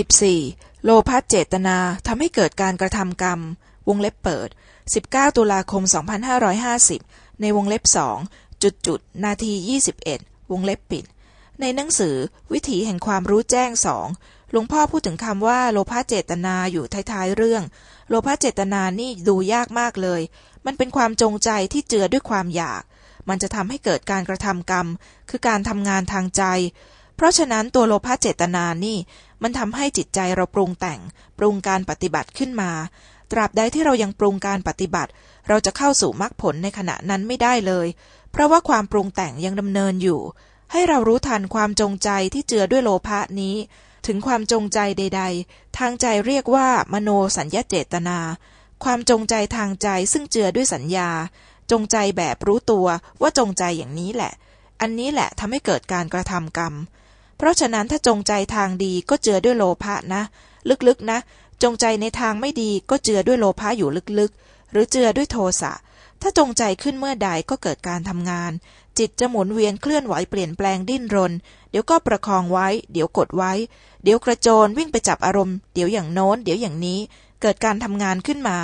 14. โลภะเจตนาทำให้เกิดการกระทำกรรม วงเล็บเปิด 19 ตุลาคม 2550 ในวงเล็บสองจุดจุดนาที 21 วงเล็บปิด ในหนังสือวิถีแห่งความรู้แจ้งสองหลวงพ่อพูดถึงคำว่าโลภะเจตนาอยู่ท้ายๆเรื่อง โลภะเจตนานี่ดูยากมากเลย มันเป็นความจงใจที่เจือด้วยความอยาก มันจะทำให้เกิดการกระทำกรรม คือการทำงานทางใจ เพราะฉะนั้นตัวโลภะเจตนานี่ มันทำให้จิตใจเราปรุงแต่ง ปรุงการปฏิบัติขึ้นมา ตราบใดที่เรายังปรุงการปฏิบัติ เราจะเข้าสู่มรรคผลในขณะนั้นไม่ได้เลย เพราะว่าความปรุงแต่งยังดำเนินอยู่ ให้เรารู้ทันความจงใจที่เจือด้วยโลภะนี้ ถึงความจงใจใด ๆ ทางใจเรียกว่า มโนสัญญาเจตนา ความจงใจทางใจซึ่งเจือด้วยสัญญา จงใจแบบรู้ตัวว่าจงใจอย่างนี้แหละ อันนี้แหละทำให้เกิดการกระทำกรรม เพราะฉะนั้นถ้าจงใจทางดีก็เจือด้วยโลภะนะ ลึกๆนะ จงใจในทางไม่ดีก็เจือด้วยโลภะอยู่ลึกๆ หรือเจือด้วยโทสะถ้าจงใจขึ้นเมื่อใดก็เกิดการทำงาน จิตจะหมุนเวียนเคลื่อนไหวเปลี่ยนแปลงดิ้นรน เดี๋ยวก็ประคองไว้ เดี๋ยวกดไว้ เดี๋ยวกระโจนวิ่งไปจับอารมณ์ เดี๋ยวอย่างโน้น เดี๋ยวอย่างนี้ เกิดการทำงานขึ้นมา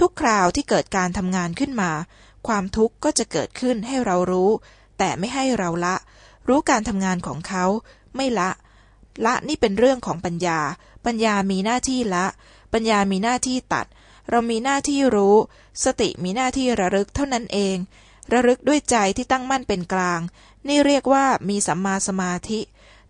ทุกคราวที่เกิดการทำงานขึ้นมา ความทุกข์ก็จะเกิดขึ้นให้เรารู้ แต่ไม่ให้เราละ รู้การทำงานของเขา ไม่ละ ละนี่เป็นเรื่องของปัญญา ปัญญามีหน้าที่ละ ปัญญามีหน้าที่ตัด เรามีหน้าที่รู้ สติมีหน้าที่ระลึกเท่านั้นเอง ระลึกด้วยใจที่ตั้งมั่นเป็นกลาง นี่เรียกว่ามีสัมมาสมาธิ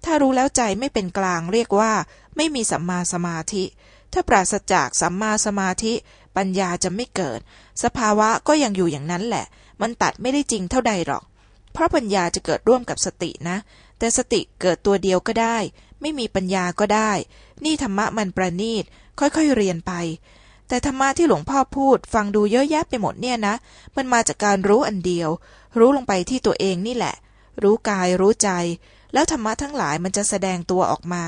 ถ้ารู้แล้วใจไม่เป็นกลาง เรียกว่า ไม่มีสัมมาสมาธิ ถ้าปราศจากสัมมาสมาธิ ปัญญาจะไม่เกิด สภาวะก็ยังอยู่อย่างนั้นแหละ มันตัดไม่ได้จริงเท่าใดหรอก เพราะปัญญาจะเกิดร่วมกับสตินะ แต่สติเกิดตัวเดียวก็ได้ ไม่มีปัญญาก็ได้ นี่ธรรมะมันประณีต ค่อยๆเรียนไป แต่ธรรมะที่หลวงพ่อพูด ฟังดูเยอะแยะไปหมดเนี่ยนะ มันมาจากการรู้อันเดียว รู้ลงไปที่ตัวเองนี่แหละ รู้กายรู้ใจ แล้วธรรมะทั้งหลายมันจะแสดงตัวออกมา